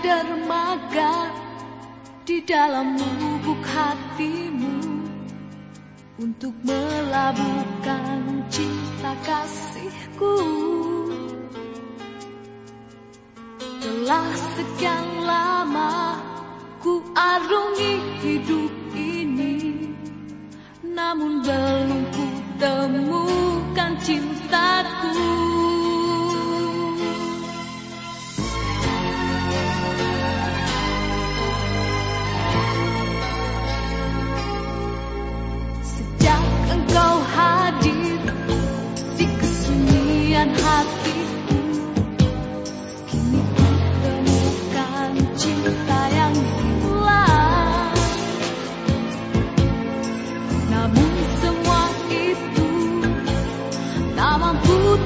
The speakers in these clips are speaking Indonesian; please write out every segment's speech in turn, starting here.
dermaga di dalam lubuk hatimu untuk melabuhkan cinta kasihku. Telah sekian lama ku arungi hidup ini, namun belum ku cinta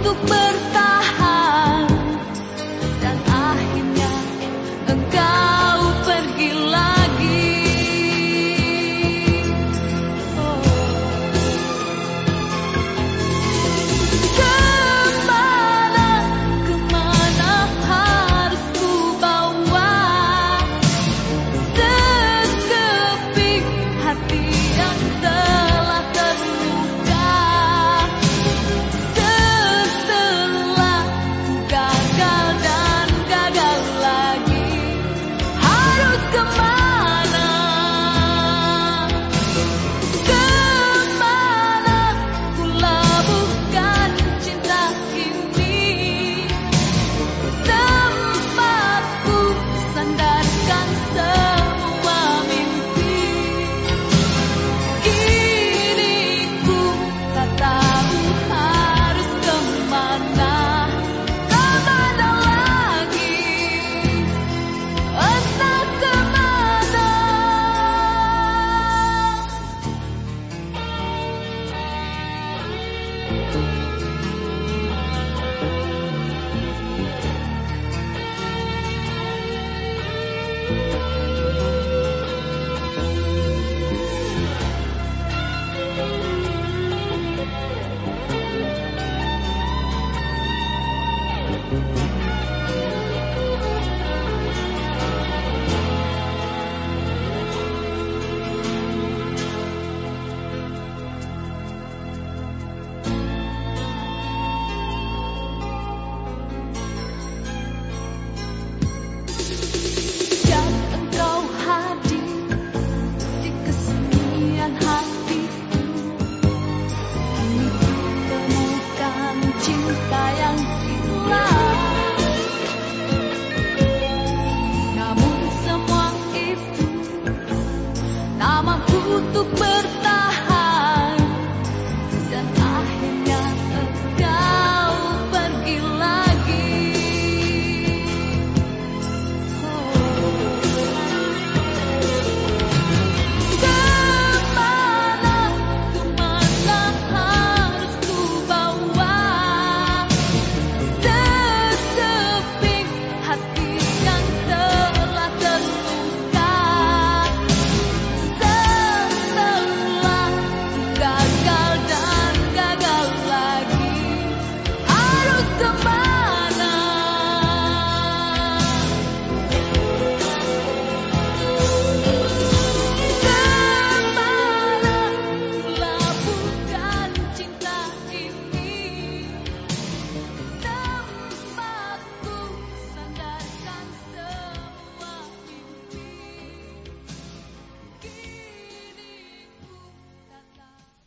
untuk bertahan